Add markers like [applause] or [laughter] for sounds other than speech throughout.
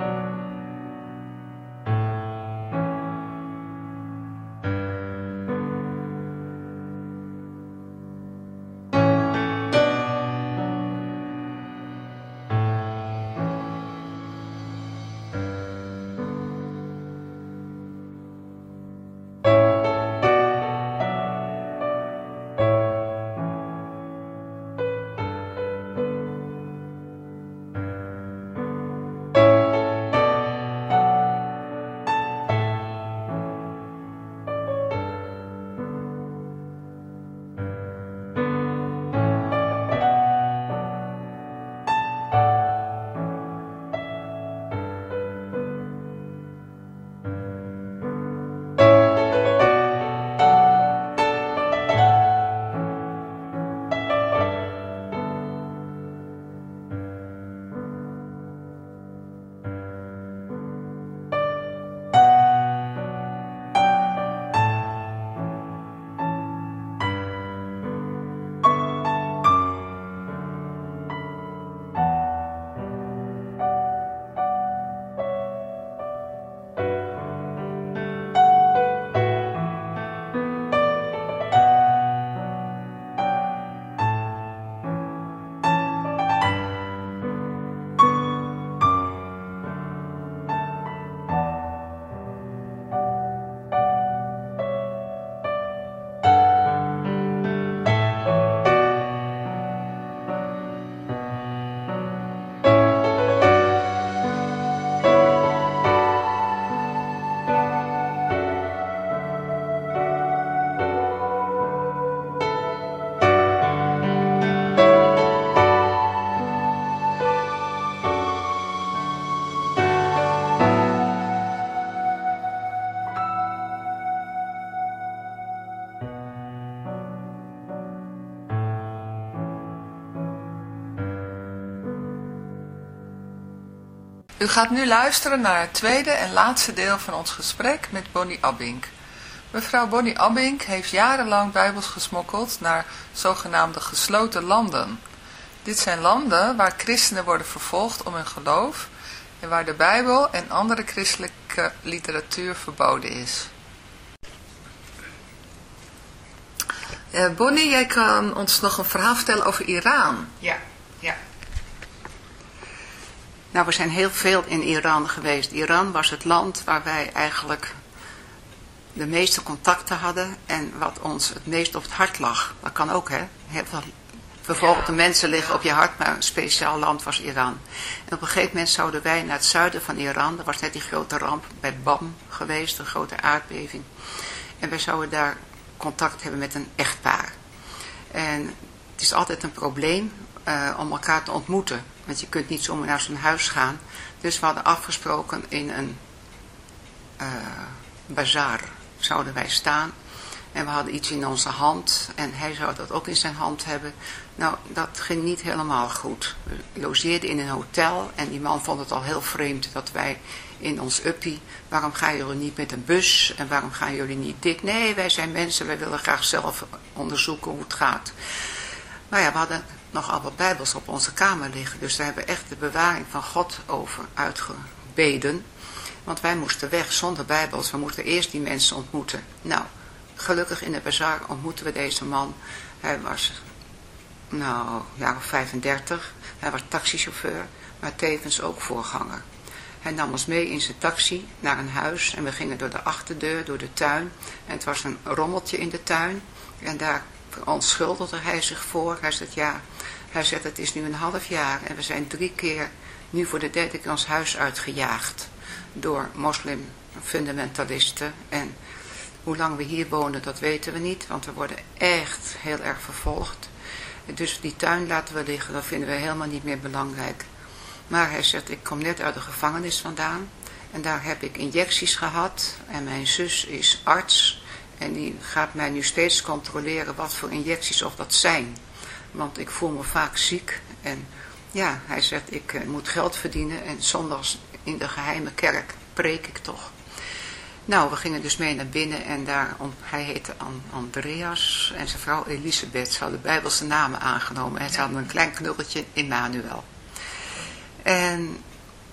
U gaat nu luisteren naar het tweede en laatste deel van ons gesprek met Bonnie Abink. Mevrouw Bonnie Abink heeft jarenlang bijbels gesmokkeld naar zogenaamde gesloten landen. Dit zijn landen waar christenen worden vervolgd om hun geloof en waar de bijbel en andere christelijke literatuur verboden is. Uh, Bonnie, jij kan ons nog een verhaal vertellen over Iran. Ja. Nou, we zijn heel veel in Iran geweest. Iran was het land waar wij eigenlijk de meeste contacten hadden en wat ons het meest op het hart lag. Dat kan ook, hè. Veel vervolgde mensen liggen op je hart, maar een speciaal land was Iran. En op een gegeven moment zouden wij naar het zuiden van Iran, er was net die grote ramp bij Bam geweest, een grote aardbeving. En wij zouden daar contact hebben met een echtpaar. En het is altijd een probleem uh, om elkaar te ontmoeten. Want je kunt niet zomaar naar zijn huis gaan. Dus we hadden afgesproken in een uh, bazaar zouden wij staan. En we hadden iets in onze hand. En hij zou dat ook in zijn hand hebben. Nou, dat ging niet helemaal goed. We logeerden in een hotel. En die man vond het al heel vreemd dat wij in ons uppie. Waarom gaan jullie niet met een bus? En waarom gaan jullie niet dit? Nee, wij zijn mensen. Wij willen graag zelf onderzoeken hoe het gaat. Nou ja, we hadden nogal wat bijbels op onze kamer liggen. Dus daar hebben we echt de bewaring van God over uitgebeden. Want wij moesten weg zonder bijbels. We moesten eerst die mensen ontmoeten. Nou, gelukkig in de bazaar ontmoeten we deze man. Hij was, nou, jaar of 35. Hij was taxichauffeur, maar tevens ook voorganger. Hij nam ons mee in zijn taxi naar een huis en we gingen door de achterdeur, door de tuin. En het was een rommeltje in de tuin. En daar verontschuldigde hij zich voor. Hij zei, ja, hij zegt, het is nu een half jaar en we zijn drie keer, nu voor de derde keer ons huis uitgejaagd door moslimfundamentalisten. En hoe lang we hier wonen, dat weten we niet, want we worden echt heel erg vervolgd. Dus die tuin laten we liggen, dat vinden we helemaal niet meer belangrijk. Maar hij zegt, ik kom net uit de gevangenis vandaan en daar heb ik injecties gehad en mijn zus is arts en die gaat mij nu steeds controleren wat voor injecties of dat zijn. Want ik voel me vaak ziek. En ja, hij zegt, ik uh, moet geld verdienen. En zondags in de geheime kerk preek ik toch. Nou, we gingen dus mee naar binnen. En daar, hij heette Andreas en zijn vrouw Elisabeth. Ze hadden bijbelse namen aangenomen. En ze hadden een klein knulletje, Emmanuel. En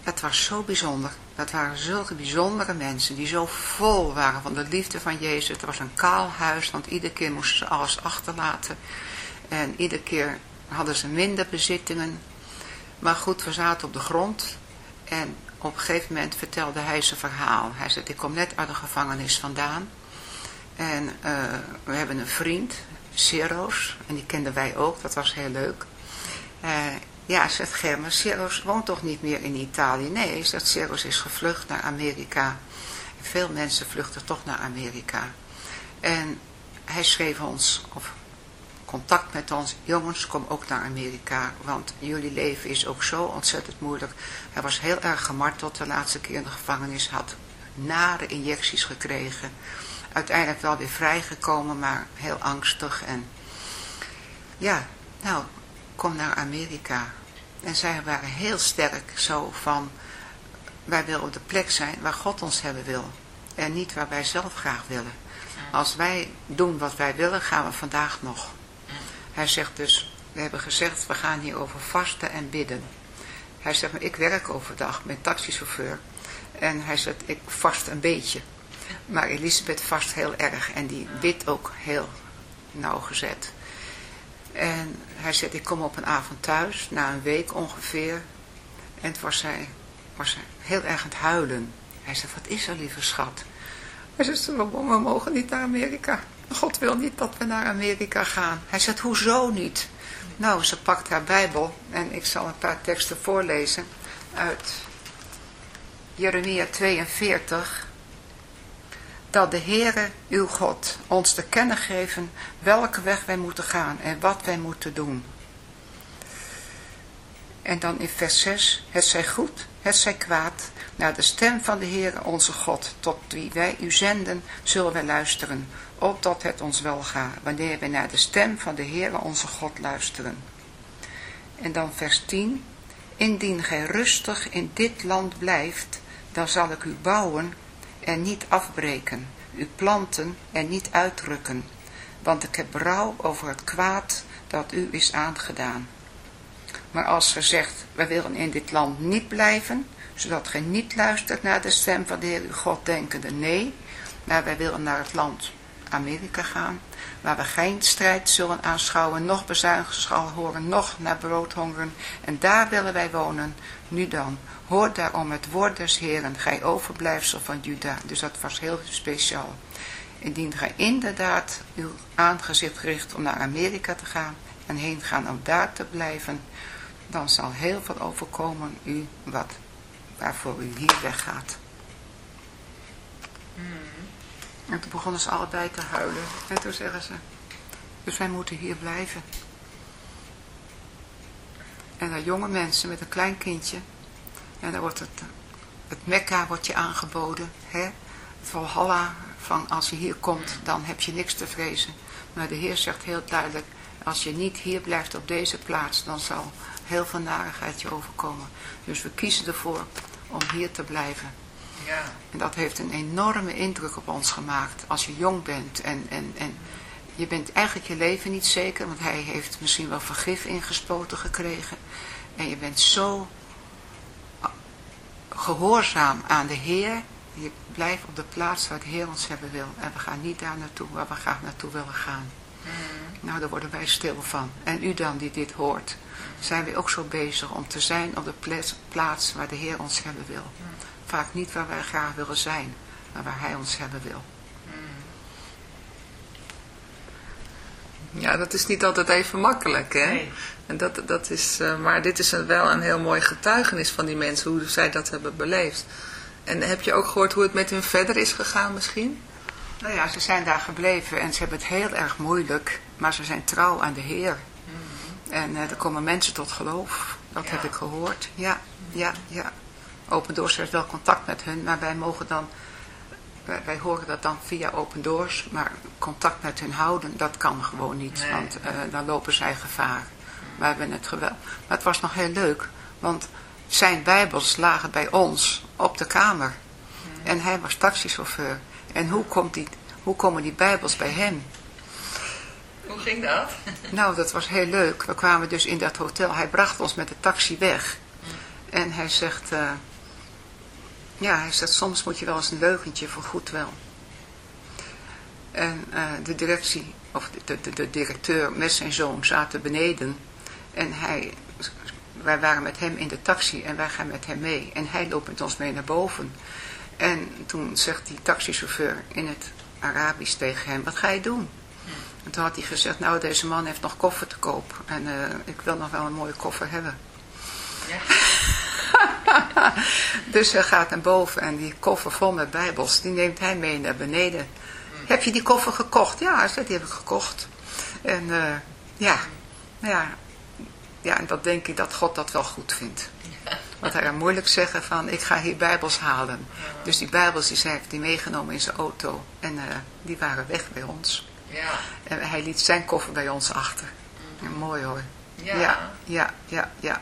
het was zo bijzonder. Dat waren zulke bijzondere mensen die zo vol waren van de liefde van Jezus. Het was een kaal huis, want iedere keer moesten ze alles achterlaten. En iedere keer hadden ze minder bezittingen. Maar goed, we zaten op de grond. En op een gegeven moment vertelde hij zijn verhaal. Hij zei, ik kom net uit de gevangenis vandaan. En uh, we hebben een vriend, Sero's. En die kenden wij ook, dat was heel leuk. Uh, ja, zegt Germa, Sero's woont toch niet meer in Italië? Nee, zegt Sero's is gevlucht naar Amerika. Veel mensen vluchten toch naar Amerika. En hij schreef ons, of contact met ons, jongens, kom ook naar Amerika, want jullie leven is ook zo ontzettend moeilijk. Hij was heel erg gemarteld de laatste keer in de gevangenis, had nare injecties gekregen. Uiteindelijk wel weer vrijgekomen, maar heel angstig. En ja, nou, kom naar Amerika. En zij waren heel sterk zo van, wij willen op de plek zijn waar God ons hebben wil. En niet waar wij zelf graag willen. Als wij doen wat wij willen, gaan we vandaag nog. Hij zegt dus, we hebben gezegd, we gaan hier over vasten en bidden. Hij zegt, ik werk overdag met taxichauffeur. En hij zegt, ik vast een beetje. Maar Elisabeth vast heel erg en die bidt ook heel nauwgezet. En hij zegt, ik kom op een avond thuis, na een week ongeveer. En toen was hij, was hij heel erg aan het huilen. Hij zegt, wat is er lieve schat? Hij zegt, we mogen niet naar Amerika. God wil niet dat we naar Amerika gaan. Hij zegt, hoezo niet? Nou, ze pakt haar Bijbel en ik zal een paar teksten voorlezen uit Jeremia 42. Dat de Heere, uw God, ons te kennen geven welke weg wij moeten gaan en wat wij moeten doen. En dan in vers 6, het zij goed, het zij kwaad, naar de stem van de Heere onze God, tot wie wij u zenden, zullen wij luisteren, opdat het ons wel gaat, wanneer wij naar de stem van de Heere onze God luisteren. En dan vers 10, indien gij rustig in dit land blijft, dan zal ik u bouwen en niet afbreken, u planten en niet uitrukken, want ik heb berouw over het kwaad dat u is aangedaan. Maar als ge zegt, wij willen in dit land niet blijven, zodat gij niet luistert naar de stem van de Heer uw God denkende, nee, maar wij willen naar het land Amerika gaan, waar we geen strijd zullen aanschouwen, nog bezuinigschal horen, nog naar brood hongeren, en daar willen wij wonen. Nu dan, hoor daarom het woord des Heeren, gij overblijfsel van Juda. Dus dat was heel speciaal. Indien gij inderdaad uw aangezicht richt om naar Amerika te gaan en heen gaan om daar te blijven, dan zal heel veel overkomen u wat waarvoor u hier weggaat. Hmm. En toen begonnen ze allebei te huilen. En toen zeggen ze, dus wij moeten hier blijven. En dan jonge mensen met een klein kindje. En dan wordt het, het Mekka wordt je aangeboden. Hè? Het Valhalla, van als je hier komt, dan heb je niks te vrezen. Maar de Heer zegt heel duidelijk, als je niet hier blijft op deze plaats, dan zal heel veel narigheid je overkomen. Dus we kiezen ervoor om hier te blijven. Ja. En dat heeft een enorme indruk op ons gemaakt als je jong bent. En, en, en je bent eigenlijk je leven niet zeker, want hij heeft misschien wel vergif ingespoten gekregen. En je bent zo gehoorzaam aan de Heer. Je blijft op de plaats waar de Heer ons hebben wil. En we gaan niet daar naartoe waar we graag naartoe willen gaan. Mm. Nou, daar worden wij stil van. En u dan die dit hoort, zijn we ook zo bezig om te zijn op de plaats waar de Heer ons hebben wil. Vaak niet waar wij graag willen zijn, maar waar hij ons hebben wil. Ja, dat is niet altijd even makkelijk, hè? Nee. En dat, dat is, uh, maar dit is een, wel een heel mooi getuigenis van die mensen, hoe zij dat hebben beleefd. En heb je ook gehoord hoe het met hun verder is gegaan misschien? Nou ja, ze zijn daar gebleven en ze hebben het heel erg moeilijk, maar ze zijn trouw aan de Heer. En uh, er komen mensen tot geloof, dat heb ik gehoord. Ja, ja, ja. Open Doors heeft wel contact met hun, maar wij mogen dan, wij, horen dat dan via Open Doors, maar contact met hun houden, dat kan gewoon niet, want uh, dan lopen zij gevaar. We hebben het geweld. Maar het was nog heel leuk, want zijn bijbels lagen bij ons op de kamer. En hij was taxichauffeur. En hoe, komt die, hoe komen die bijbels bij hem? Ging dat? [laughs] Nou, dat was heel leuk. We kwamen dus in dat hotel. Hij bracht ons met de taxi weg. En hij zegt, uh, Ja, hij zegt, soms moet je wel eens een leugentje voor goed wel. En uh, de directie, of de, de, de, directeur met zijn zoon zaten beneden. En hij, wij waren met hem in de taxi en wij gaan met hem mee. En hij loopt met ons mee naar boven. En toen zegt die taxichauffeur in het Arabisch tegen hem, wat ga je doen? En toen had hij gezegd, nou deze man heeft nog koffer te koop. En uh, ik wil nog wel een mooie koffer hebben. Ja. [laughs] dus hij gaat naar boven en die koffer vol met bijbels, die neemt hij mee naar beneden. Heb je die koffer gekocht? Ja, hij zei, die heb ik gekocht. En uh, ja, ja, ja, en dat denk ik dat God dat wel goed vindt. Want hij kan moeilijk zeggen van, ik ga hier bijbels halen. Dus die bijbels die heeft hij meegenomen in zijn auto. En uh, die waren weg bij ons. Ja. En hij liet zijn koffer bij ons achter. Ja, mooi hoor. Ja, ja, ja, ja.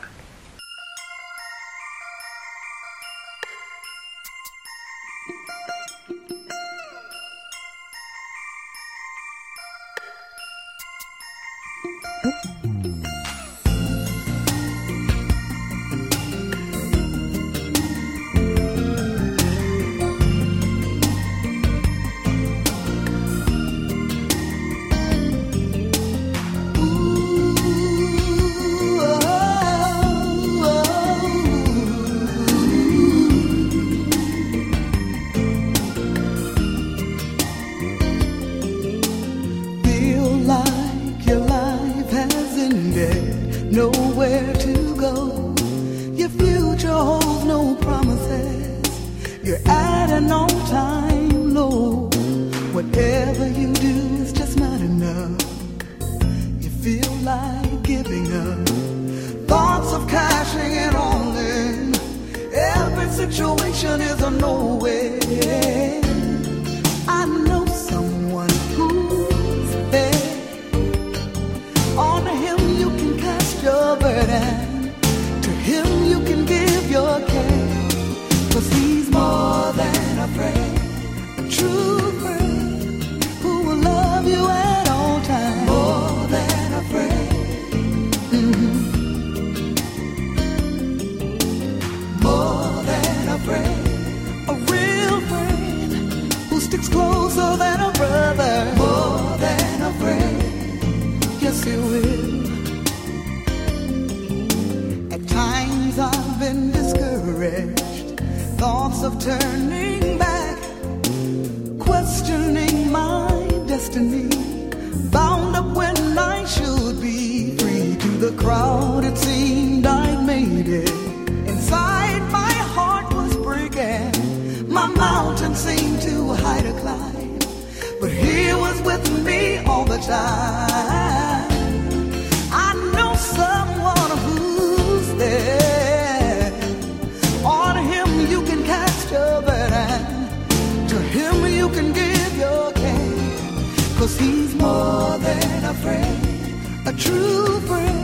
friend, a true friend.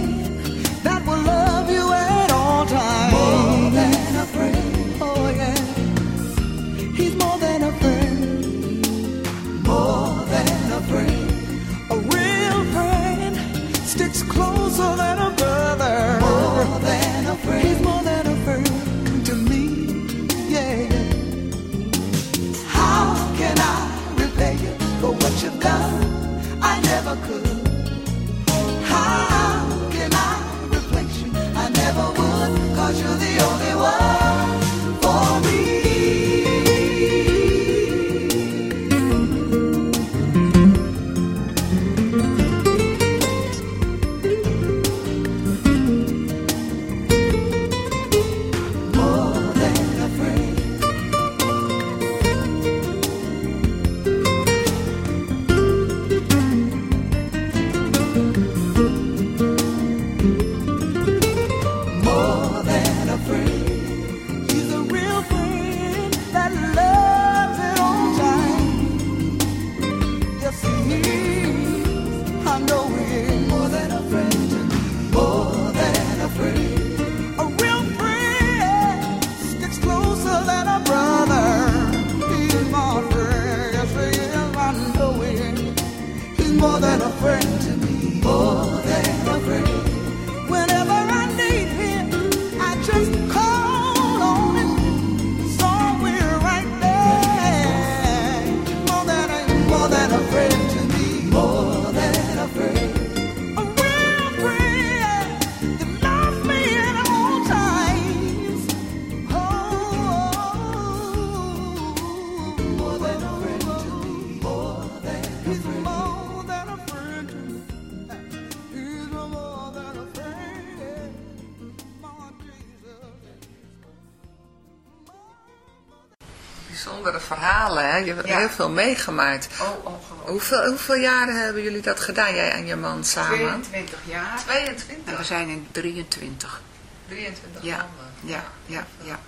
Heel veel meegemaakt. Oh, ongelooflijk. Hoeveel, hoeveel jaren hebben jullie dat gedaan, jij en je man samen? 22 jaar. En 22. we zijn in 23. 23 Ja, maanden. ja, ja, ja.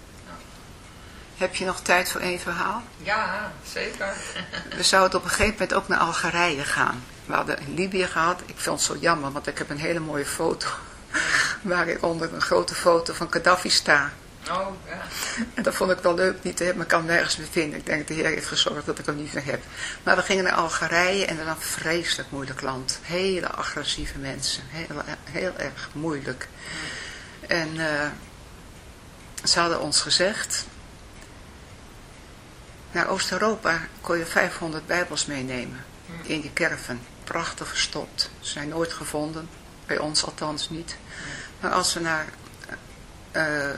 Heb je nog tijd voor één verhaal? Ja, zeker. We zouden op een gegeven moment ook naar Algerije gaan. We hadden in Libië gehad. Ik vond het zo jammer, want ik heb een hele mooie foto. [laughs] Waar ik onder een grote foto van Gaddafi sta. Oh, ja. En dat vond ik wel leuk niet te hebben, maar ik kan hem nergens meer vinden. Ik denk dat de Heer heeft gezorgd dat ik hem niet meer heb. Maar we gingen naar Algerije en dat was een vreselijk moeilijk land. Hele agressieve mensen. Heel, heel erg moeilijk. En eh, ze hadden ons gezegd... Naar Oost-Europa kon je 500 bijbels meenemen. In je kerven. Prachtig verstopt. Ze zijn nooit gevonden. Bij ons althans niet. Maar als we naar... eh,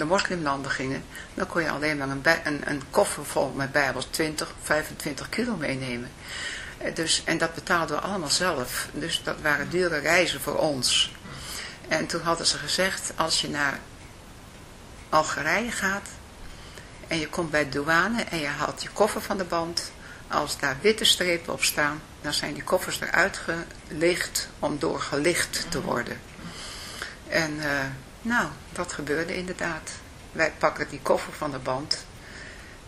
de moslimlanden gingen, dan kon je alleen maar een, een, een koffer vol met bijbels, 20, 25 kilo meenemen. Eh, Dus, en dat betaalden we allemaal zelf. Dus dat waren dure reizen voor ons. En toen hadden ze gezegd, als je naar Algerije gaat en je komt bij de douane en je haalt je koffer van de band, als daar witte strepen op staan, dan zijn die koffers eruit gelicht om doorgelicht te worden. En eh, nou, dat gebeurde inderdaad. Wij pakken die koffer van de band.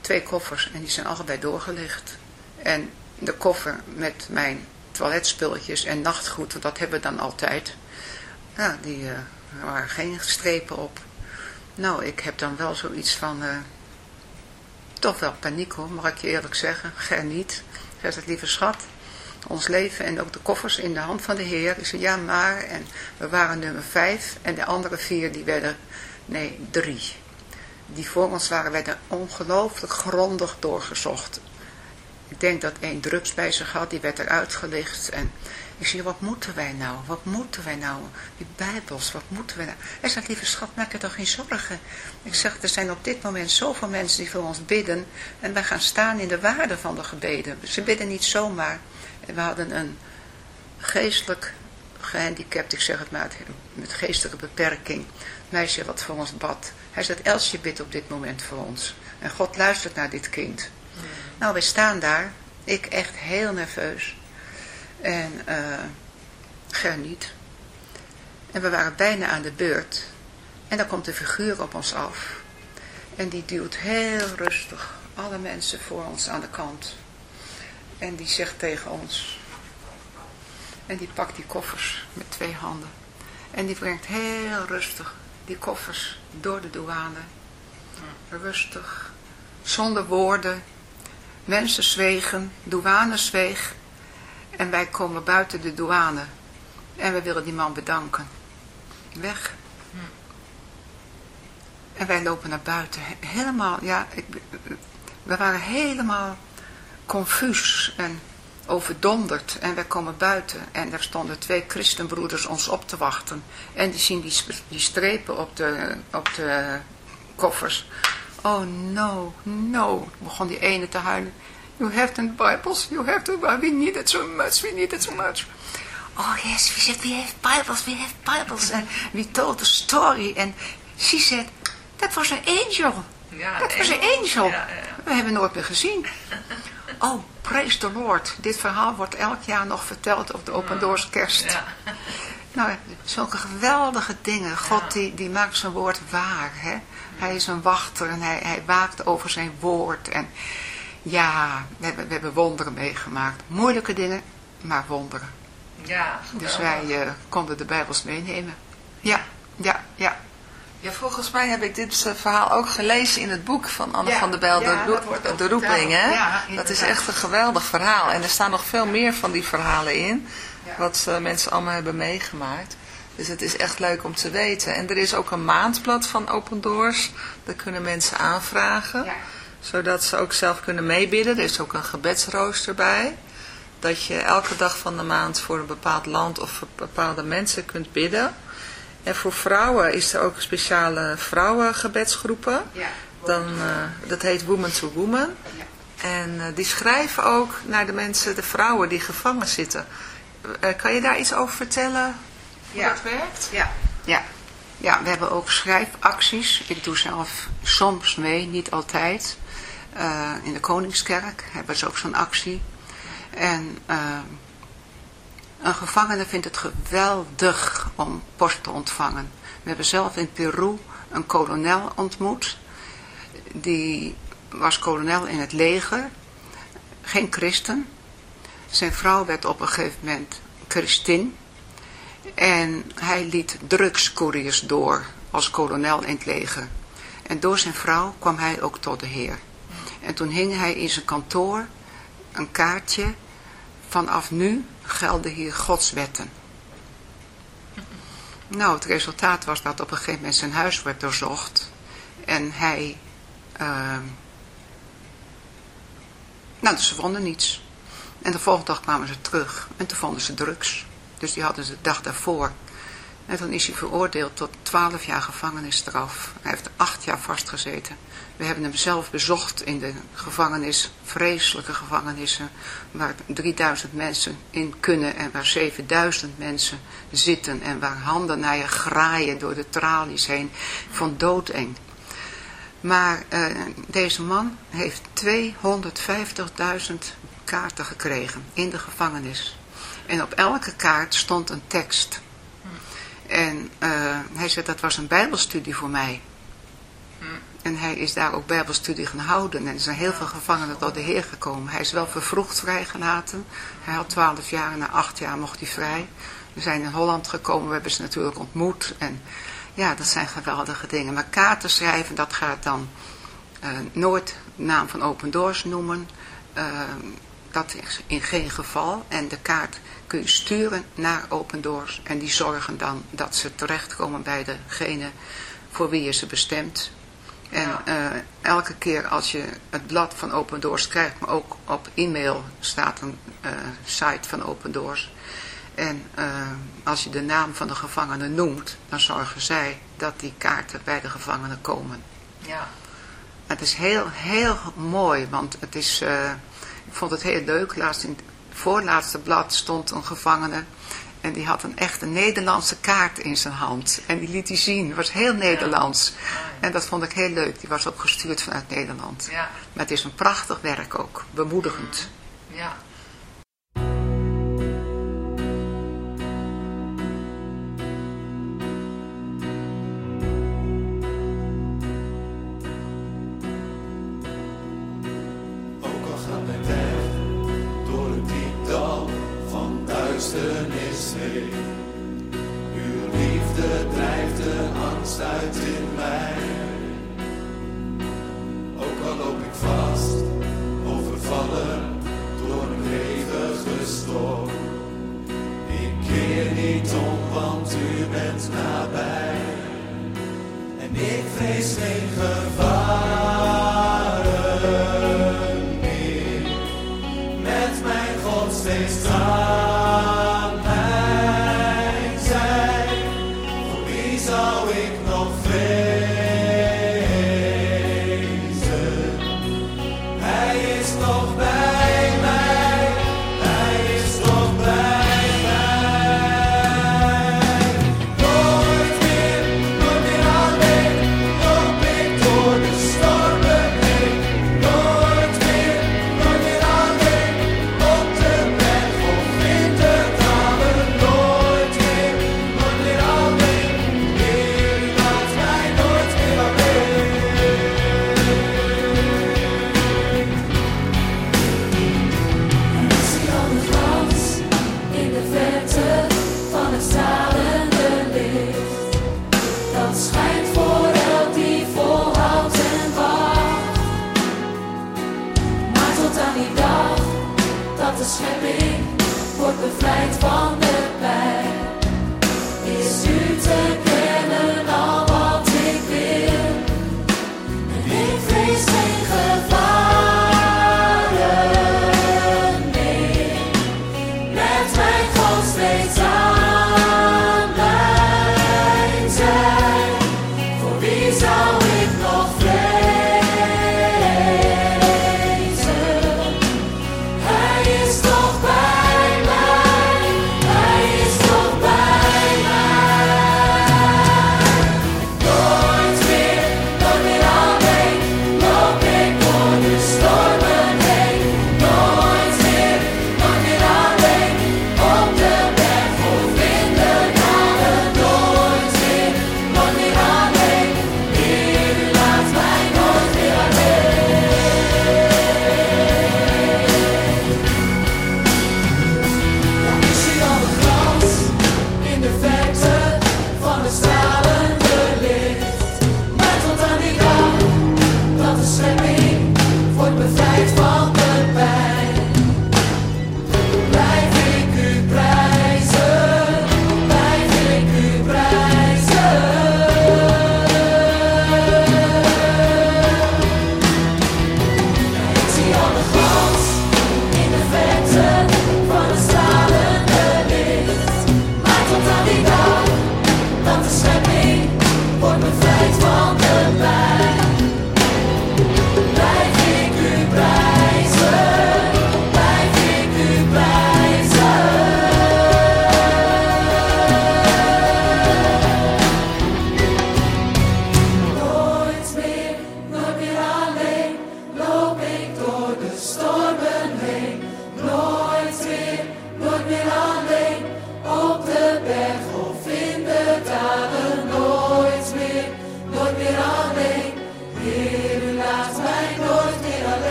Twee koffers en die zijn allebei doorgelicht. En de koffer met mijn toiletspulletjes en nachtgoed, want dat hebben we dan altijd. Nou, die eh, waren geen strepen op. Nou, ik heb dan wel zoiets van... eh, toch wel paniek hoor, mag ik je eerlijk zeggen. Ger niet. Ger zegt, lieve schat, ons leven en ook de koffers in de hand van de Heer. Ik zei, ja maar, en we waren nummer vijf en de andere vier die werden, nee, drie. Die voor ons waren, werden ongelooflijk grondig doorgezocht. Ik denk dat één drugs bij zich had, die werd eruit gelicht. En ik zei, wat moeten wij nou? Wat moeten wij nou? Die bijbels, wat moeten wij nou? Hij zegt, lieve schat, maak je toch geen zorgen. Ik zeg, er zijn op dit moment zoveel mensen die voor ons bidden. En wij gaan staan in de waarde van de gebeden. Ze bidden niet zomaar. En we hadden een geestelijk gehandicapt, ik zeg het maar, met geestelijke beperking. Meisje wat voor ons bad. Hij zegt, Elsje bidt op dit moment voor ons. En God luistert naar dit kind. Nou, wij staan daar. Ik echt heel nerveus. En eh Ger niet. En we waren bijna aan de beurt. En dan komt een figuur op ons af. En die duwt heel rustig alle mensen voor ons aan de kant. En die zegt tegen ons. En die pakt die koffers met twee handen. En die brengt heel rustig die koffers door de douane. Rustig. Zonder woorden. Mensen zwegen. Douane zweeg. En wij komen buiten de douane. En we willen die man bedanken. Weg. En wij lopen naar buiten. He- Helemaal, ja, ik, we waren helemaal confuus en overdonderd. En wij komen buiten en daar stonden twee christenbroeders ons op te wachten. En die zien die, strepen op de, op de koffers. Oh no, no, begon die ene te huilen. You have the Bibles, you have the Bibles, we need it so much, we need it so much. Oh yes, we said we have Bibles, we have Bibles. And we told the story and she said, that was an angel. Ja, Dat was een angel. Ja, ja, ja. We hebben nooit meer gezien. Oh, praise the Lord. Dit verhaal wordt elk jaar nog verteld op de Open Doors kerst. Ja. [laughs] Nou, zulke geweldige dingen. God die, die maakt zijn woord waar. Hè? Hij is een wachter en hij, hij waakt over zijn woord. En ja, we hebben, we hebben wonderen meegemaakt. Moeilijke dingen, maar wonderen. Ja, Dus wij eh, konden de Bijbels meenemen. Ja, ja, ja. Ja, volgens mij heb ik dit eh, verhaal ook gelezen in het boek van Anne Ja, van der Bijl, ja, de, dat roep- wordt ook de roeping. Hè? Ja, dat is echt een geweldig verhaal. En er staan nog veel meer van die verhalen in, wat eh, mensen allemaal hebben meegemaakt. Dus het is echt leuk om te weten. En er is ook een maandblad van Open Doors. Daar kunnen mensen aanvragen. Zodat ze ook zelf kunnen meebidden. Er is ook een gebedsrooster bij. Dat je elke dag van de maand voor een bepaald land of voor bepaalde mensen kunt bidden. En voor vrouwen is er ook speciale vrouwengebedsgroepen. ja. Dan, eh, dat heet Woman to Woman. Ja. En eh, die schrijven ook naar de mensen, de vrouwen die gevangen zitten. Eh, kan je daar iets over vertellen? Hoe Ja. dat werkt? Ja, ja. Ja, we hebben ook schrijfacties. Ik doe zelf soms mee, niet altijd. In de Koningskerk hebben ze ook zo'n actie. En uh, een gevangene vindt het geweldig om post te ontvangen. We hebben zelf in Peru een kolonel ontmoet. Die was kolonel in het leger. Geen christen. Zijn vrouw werd op een gegeven moment christin. En hij liet drugscouriers door als kolonel in het leger. En door zijn vrouw kwam hij ook tot de Heer. En toen hing hij in zijn kantoor een kaartje. Vanaf nu gelden hier Gods wetten. Nou, het resultaat was dat op een gegeven moment zijn huis werd doorzocht. En hij... Uh, nou, dus ze vonden niets. En de volgende dag kwamen ze terug. En toen vonden ze drugs. Dus die hadden ze de dag daarvoor. En toen is hij veroordeeld tot 12 jaar gevangenisstraf. Hij heeft 8 jaar vastgezeten. We hebben hem zelf bezocht in de gevangenis, vreselijke gevangenissen, waar 3000 mensen in kunnen en waar 7000 mensen zitten en waar handen naar je graaien door de tralies heen, van doodeng. Maar uh, deze man heeft 250.000 kaarten gekregen in de gevangenis. En op elke kaart stond een tekst. En uh, hij zei dat was een bijbelstudie voor mij. En hij is daar ook bijbelstudie gaan houden. En er zijn heel veel gevangenen tot de Heer gekomen. Hij is wel vervroegd vrijgelaten. Hij had twaalf jaar en na acht jaar mocht hij vrij. We zijn in Holland gekomen, we hebben ze natuurlijk ontmoet. En ja, dat zijn geweldige dingen. Maar kaarten schrijven, dat gaat dan uh, nooit naam van Open Doors noemen. Uh, dat is in geen geval. En de kaart kun je sturen naar Open Doors. En die zorgen dan dat ze terechtkomen bij degene voor wie je ze bestemt. En uh, elke keer als je het blad van Open Doors krijgt, maar ook op e-mail staat een uh, site van Open Doors. En uh, als je de naam van de gevangene noemt, dan zorgen zij dat die kaarten bij de gevangenen komen. Ja. Het is heel, heel mooi, want het is, ik vond het heel leuk. Laatst in het voorlaatste blad stond een gevangene en die had een echte Nederlandse kaart in zijn hand. En die liet hij zien. Het was heel Nederlands. En dat vond ik heel leuk. Die was ook gestuurd vanuit Nederland. Ja. Maar het is een prachtig werk ook. Bemoedigend. Ja.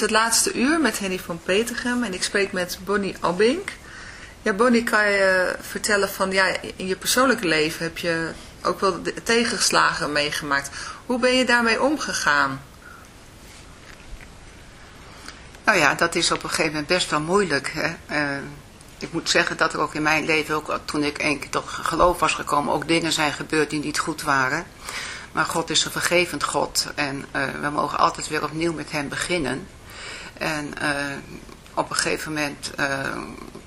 Het laatste uur met Henny van Petergem en ik spreek met Bonnie Albink. Ja, Bonnie, kan je vertellen van, ja, in je persoonlijke leven heb je ook wel tegenslagen meegemaakt. Hoe ben je daarmee omgegaan? Nou ja, dat is op een gegeven moment best wel moeilijk. Hè? Uh, ik moet zeggen dat er ook in mijn leven, ook toen ik een keer tot geloof was gekomen, ook dingen zijn gebeurd die niet goed waren. Maar God is een vergevend God en uh, we mogen altijd weer opnieuw met hem beginnen. En uh, op een gegeven moment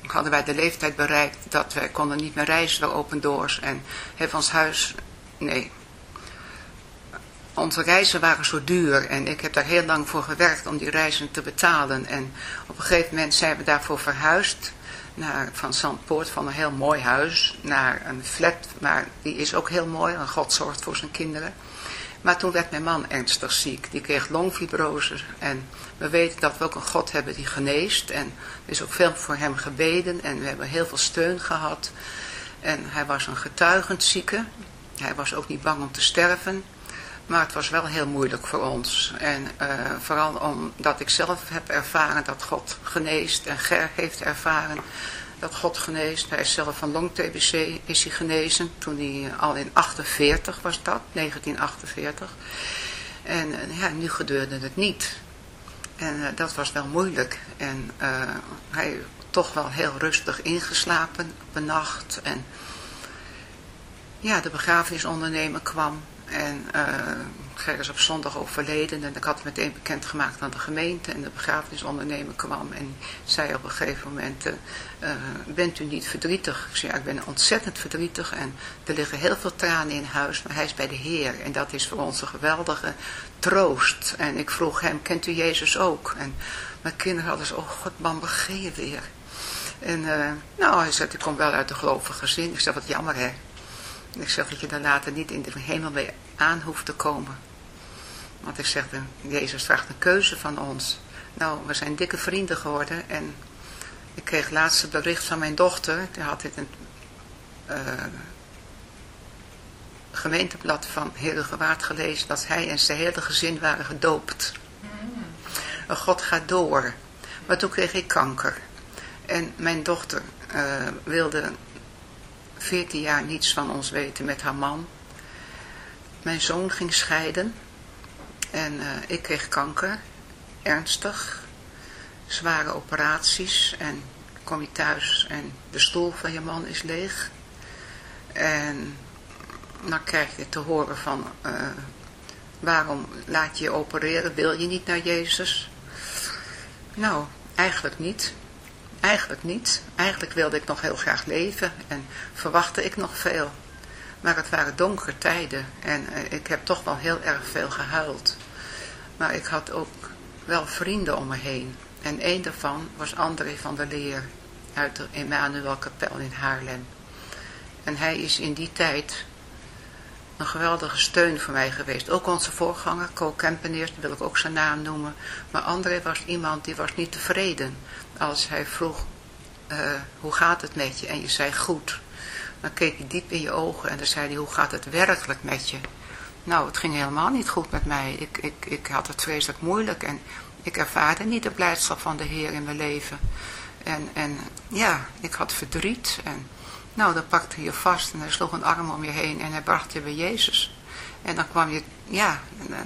hadden wij de leeftijd bereikt dat wij konden niet meer reizen door open doors. En hebben ons huis, nee, onze reizen waren zo duur en ik heb daar heel lang voor gewerkt om die reizen te betalen. En op een gegeven moment zijn we daarvoor verhuisd naar, van Zandpoort, van een heel mooi huis, naar een flat, maar die is ook heel mooi, en God zorgt voor zijn kinderen. Maar toen werd mijn man ernstig ziek, die kreeg longfibrose en we weten dat we ook een God hebben die geneest en er is ook veel voor hem gebeden en we hebben heel veel steun gehad. En hij was een getuigend zieke, hij was ook niet bang om te sterven. Maar het was wel heel moeilijk voor ons. En uh, vooral omdat ik zelf heb ervaren dat God geneest. En Ger heeft ervaren dat God geneest. Hij is zelf van long-TBC is hij genezen. Toen hij al in 48 was dat, 1948. En uh, ja, nu gebeurde het niet. En uh, dat was wel moeilijk. En hij toch wel heel rustig ingeslapen op een nacht. En ja, de begrafenisondernemer kwam. En uh, Ger is op zondag overleden en ik had het meteen bekendgemaakt aan de gemeente en de begrafenisondernemer kwam en zei op een gegeven moment, uh, bent u niet verdrietig? Ik zei, ja, ik ben ontzettend verdrietig en er liggen heel veel tranen in huis, maar hij is bij de Heer en dat is voor ons een geweldige troost. En ik vroeg hem, kent u Jezus ook? En mijn kinderen hadden zo, oh god man, begin weer? En uh, nou, hij zei, ik kom wel uit een gelovige gezin. Ik zei, wat jammer hè. Ik zeg dat je daar later niet in de hemel mee aan hoeft te komen. Want ik zeg, Jezus vraagt een keuze van ons. Nou, we zijn dikke vrienden geworden. En ik kreeg het bericht van mijn dochter. Die had dit een uh, gemeenteblad van Herengewaard gelezen. Dat hij en zijn hele gezin waren gedoopt. Mm. God gaat door. Maar toen kreeg ik kanker. En mijn dochter uh, wilde 14 jaar niets van ons weten met haar man. Mijn zoon ging scheiden en uh, ik kreeg kanker, ernstig, zware operaties en kom je thuis en de stoel van je man is leeg. En dan krijg je te horen van, uh, waarom laat je je opereren, wil je niet naar Jezus? Nou, eigenlijk niet. Eigenlijk niet. Eigenlijk wilde ik nog heel graag leven en verwachtte ik nog veel. Maar het waren donkere tijden en eh, ik heb toch wel heel erg veel gehuild. Maar ik had ook wel vrienden om me heen. En een daarvan was André van der Leer uit de Emmanuel Kapel in Haarlem. En hij is in die tijd een geweldige steun voor mij geweest. Ook onze voorganger, Co Kempeneers, wil ik ook zijn naam noemen. Maar André was iemand die was niet tevreden. Als hij vroeg, uh, hoe gaat het met je? En je zei goed. Dan keek hij diep in je ogen en dan zei hij, hoe gaat het werkelijk met je? Nou, het ging helemaal niet goed met mij. Ik, ik, ik had het vreselijk moeilijk en ik ervaarde niet de blijdschap van de Heer in mijn leven. En, en ja, ik had verdriet en nou, dan pakte hij je vast en hij sloeg een arm om je heen en hij bracht je bij Jezus. En dan kwam je, ja,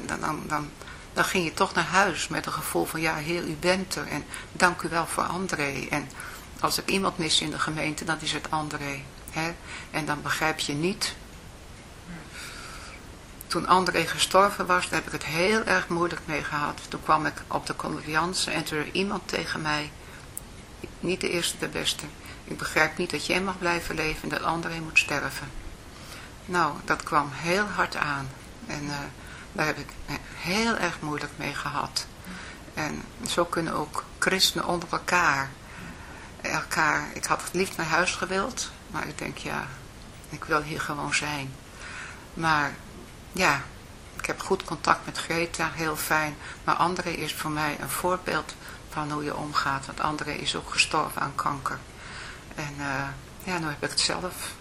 dan, dan, dan, dan ging je toch naar huis met een gevoel van, ja, Heer, u bent er en dank u wel voor André. En als ik iemand mis in de gemeente, dan is het André. Hè? En dan begrijp je niet. Toen André gestorven was, heb ik het heel erg moeilijk mee gehad. Toen kwam ik op de condoleance en toen iemand tegen mij, niet de eerste de beste, ik begrijp niet dat jij mag blijven leven en dat André moet sterven. Nou, dat kwam heel hard aan. En uh, daar heb ik heel erg moeilijk mee gehad. En zo kunnen ook christenen onder elkaar, elkaar, ik had het liefst naar huis gewild, maar ik denk ja, ik wil hier gewoon zijn. Maar ja, ik heb goed contact met Greta, heel fijn. Maar André is voor mij een voorbeeld van hoe je omgaat. Want André is ook gestorven aan kanker. En uh, ja, nu heb ik het zelf.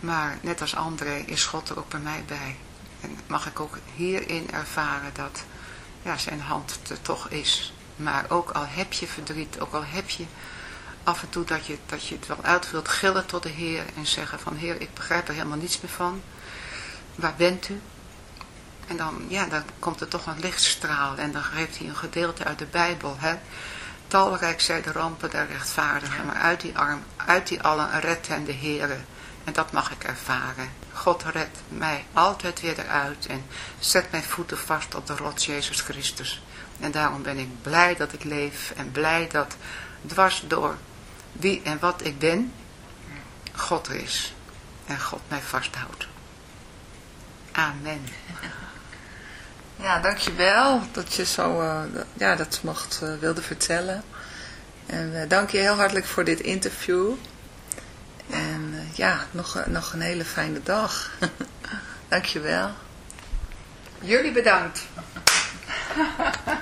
Maar net als André is God er ook bij mij bij. En mag ik ook hierin ervaren dat ja, zijn hand er toch is. Maar ook al heb je verdriet, ook al heb je af en toe dat je, dat je het wel uit wilt gillen tot de Heer en zeggen van Heer, ik begrijp er helemaal niets meer van. Waar bent u? En dan, ja, dan komt er toch een lichtstraal en dan geeft hij een gedeelte uit de Bijbel. Hè? Talrijk zijn de rampen der rechtvaardigen, maar uit die, arm, uit die allen redt hen de Heere. En dat mag ik ervaren. God redt mij altijd weer eruit en zet mijn voeten vast op de rots Jezus Christus. En daarom ben ik blij dat ik leef en blij dat dwars door wie en wat ik ben, God er is. En God mij vasthoudt. Amen. Ja, dankjewel dat je zo uh, ja, dat mocht uh, wilde vertellen. En uh, dank je heel hartelijk voor dit interview. En ja, nog, nog een hele fijne dag. [laughs] dankjewel. Jullie bedankt. [laughs]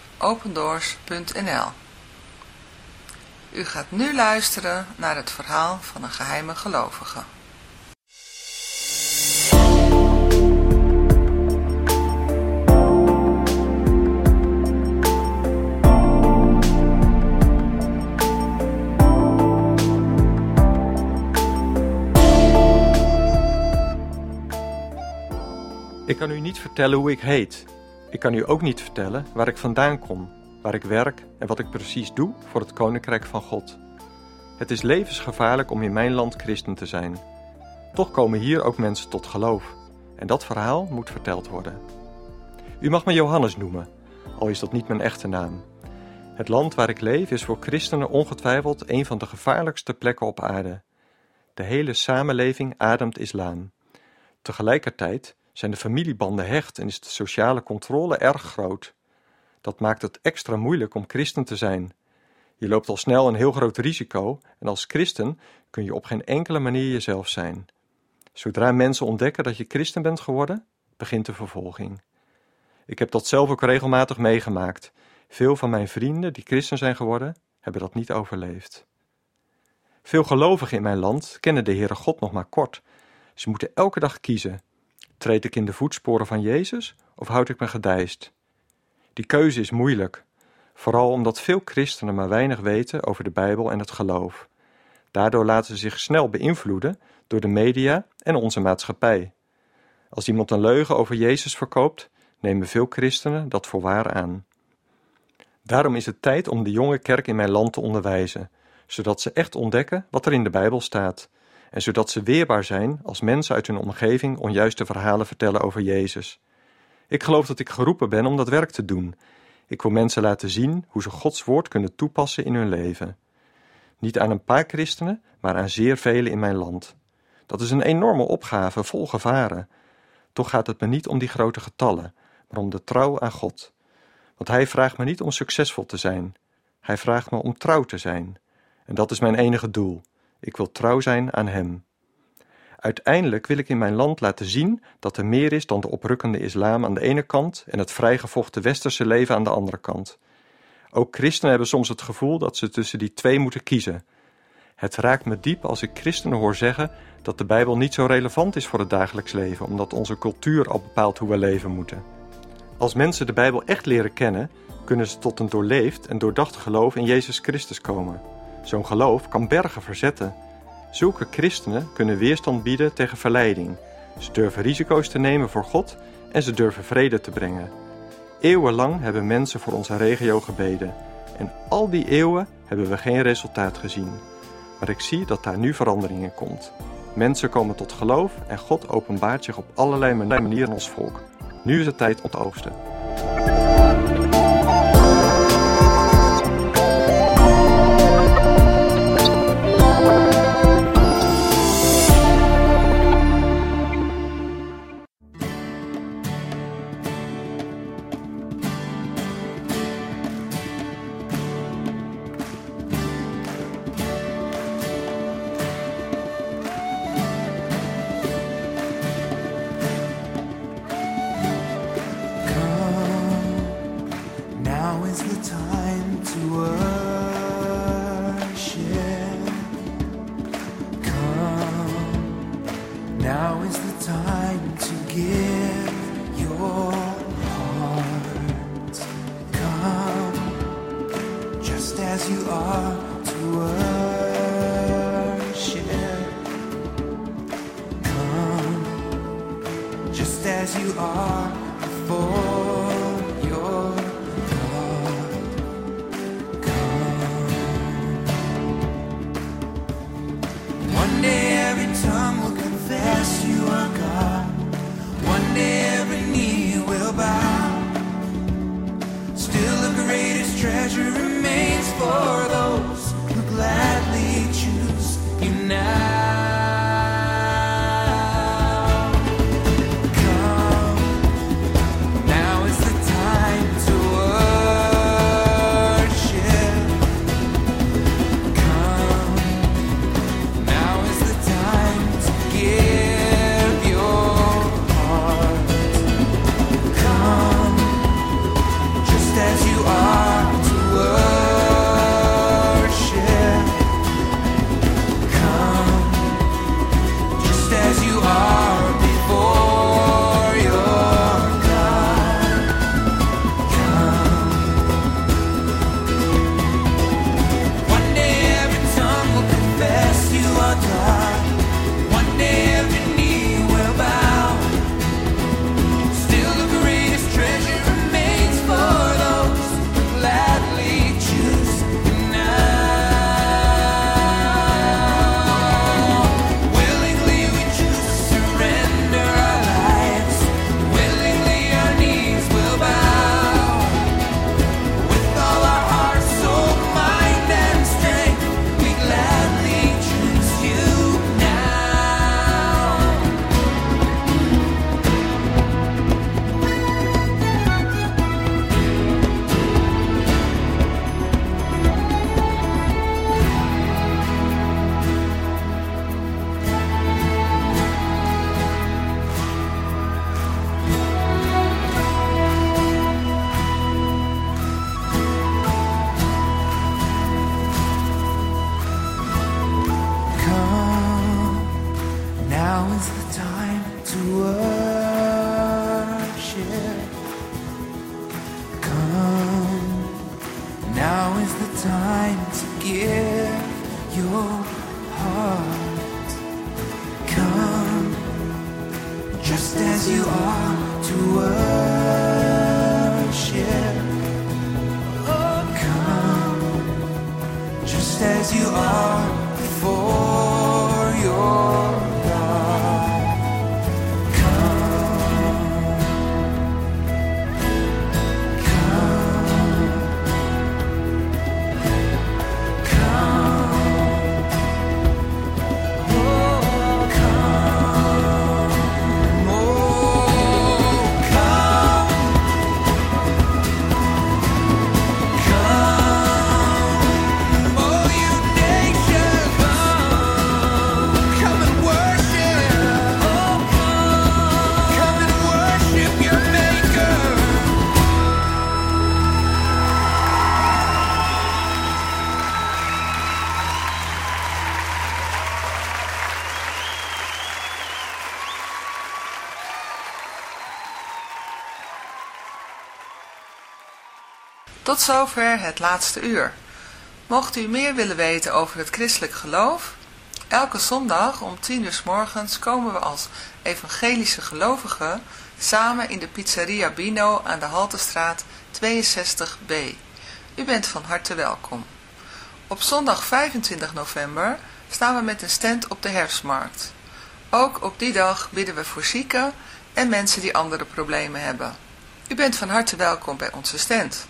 www.opendoors.nl U gaat nu luisteren naar het verhaal van een geheime gelovige. Ik kan u niet vertellen hoe ik heet. Ik kan u ook niet vertellen waar ik vandaan kom, waar ik werk en wat ik precies doe voor het Koninkrijk van God. Het is levensgevaarlijk om in mijn land christen te zijn. Toch komen hier ook mensen tot geloof. En dat verhaal moet verteld worden. U mag me Johannes noemen, al is dat niet mijn echte naam. Het land waar ik leef is voor christenen ongetwijfeld een van de gevaarlijkste plekken op aarde. De hele samenleving ademt islam. Tegelijkertijd zijn de familiebanden hecht en is de sociale controle erg groot. Dat maakt het extra moeilijk om christen te zijn. Je loopt al snel een heel groot risico en als christen kun je op geen enkele manier jezelf zijn. Zodra mensen ontdekken dat je christen bent geworden, begint de vervolging. Ik heb dat zelf ook regelmatig meegemaakt. Veel van mijn vrienden die christen zijn geworden, hebben dat niet overleefd. Veel gelovigen in mijn land kennen de Heere God nog maar kort. Ze moeten elke dag kiezen Treed ik in de voetsporen van Jezus of houd ik me gedijst? Die keuze is moeilijk, vooral omdat veel christenen maar weinig weten over de Bijbel en het geloof. Daardoor laten ze zich snel beïnvloeden door de media en onze maatschappij. Als iemand een leugen over Jezus verkoopt, nemen veel christenen dat voor waar aan. Daarom is het tijd om de jonge kerk in mijn land te onderwijzen, zodat ze echt ontdekken wat er in de Bijbel staat en zodat ze weerbaar zijn als mensen uit hun omgeving onjuiste verhalen vertellen over Jezus. Ik geloof dat ik geroepen ben om dat werk te doen. Ik wil mensen laten zien hoe ze Gods woord kunnen toepassen in hun leven. Niet aan een paar christenen, maar aan zeer velen in mijn land. Dat is een enorme opgave vol gevaren. Toch gaat het me niet om die grote getallen, maar om de trouw aan God. Want Hij vraagt me niet om succesvol te zijn. Hij vraagt me om trouw te zijn. En dat is mijn enige doel. Ik wil trouw zijn aan Hem. Uiteindelijk wil ik in mijn land laten zien dat er meer is dan de oprukkende islam aan de ene kant en het vrijgevochten westerse leven aan de andere kant. Ook christenen hebben soms het gevoel dat ze tussen die twee moeten kiezen. Het raakt me diep als ik christenen hoor zeggen dat de Bijbel niet zo relevant is voor het dagelijks leven, omdat onze cultuur al bepaalt hoe we leven moeten. Als mensen de Bijbel echt leren kennen, kunnen ze tot een doorleefd en doordacht geloof in Jezus Christus komen. Zo'n geloof kan bergen verzetten. Zulke christenen kunnen weerstand bieden tegen verleiding. Ze durven risico's te nemen voor God en ze durven vrede te brengen. Eeuwenlang hebben mensen voor onze regio gebeden. En al die eeuwen hebben we geen resultaat gezien. Maar ik zie dat daar nu verandering in komt. Mensen komen tot geloof en God openbaart zich op allerlei manieren in ons volk. Nu is het tijd om te oogsten. As you are for Tot zover het laatste uur. Mocht u meer willen weten over het christelijk geloof? Elke zondag om 10 uur s morgens komen we als evangelische gelovigen samen in de pizzeria Bino aan de Haltestraat 62b. U bent van harte welkom. Op zondag 25 november staan we met een stand op de herfstmarkt. Ook op die dag bidden we voor zieken en mensen die andere problemen hebben. U bent van harte welkom bij onze stand.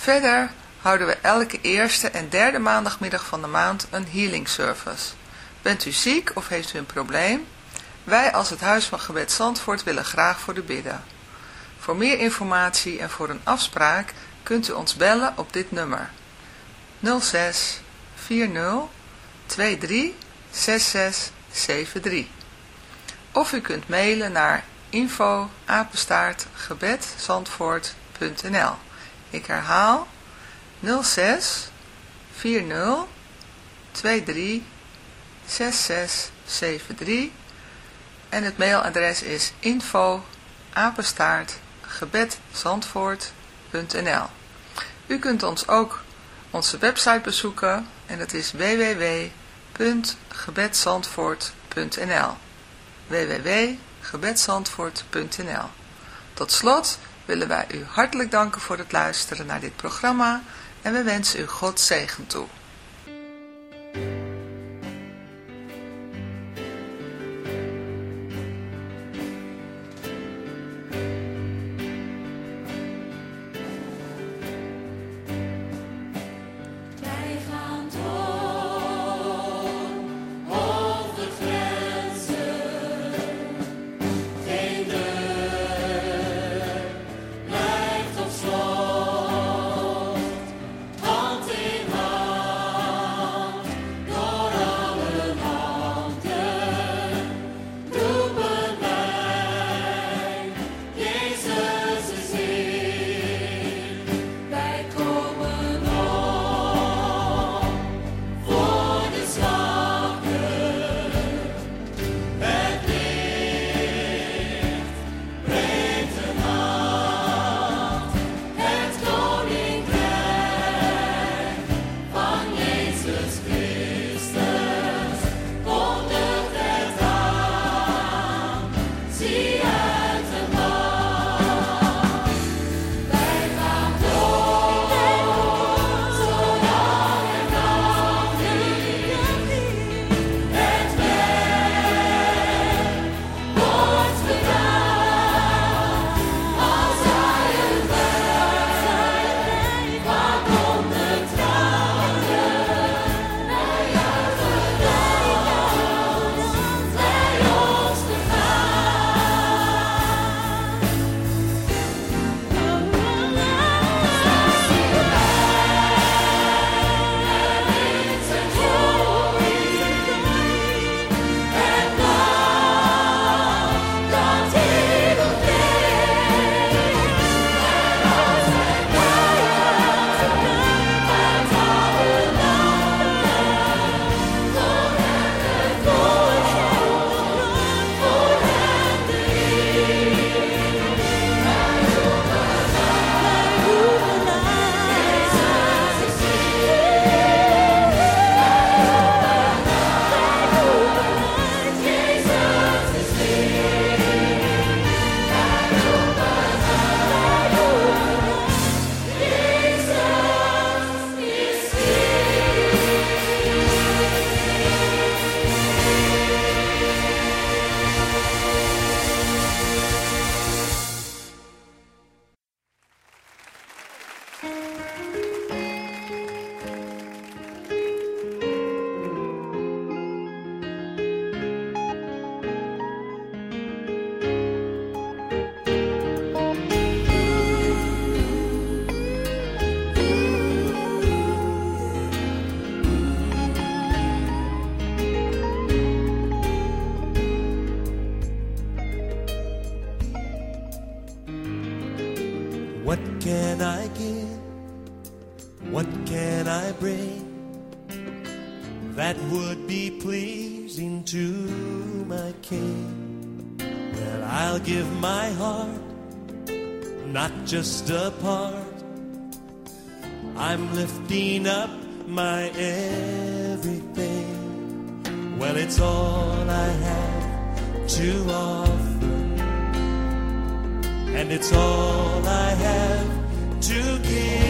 Verder houden we elke eerste en derde maandagmiddag van de maand een healing service. Bent u ziek of heeft u een probleem? Wij als het Huis van Gebed Zandvoort willen graag voor u bidden. Voor meer informatie en voor een afspraak kunt u ons bellen op dit nummer 06 40 23 66 73 of u kunt mailen naar info apenstaartgebedzandvoort.nl Ik herhaal. 06 40 23 66 73 en het mailadres is info apenstaart gebedzandvoort.nl U kunt ons ook onze website bezoeken en dat is www.gebedzandvoort.nl www.gebedzandvoort.nl Tot slot willen wij u hartelijk danken voor het luisteren naar dit programma en we wensen u God zegen toe. What can I give? What can I bring? That would be pleasing to my King. Well, I'll give my heart, not just a part. I'm lifting up my everything. Well, it's all I have to offer and it's all I have to give.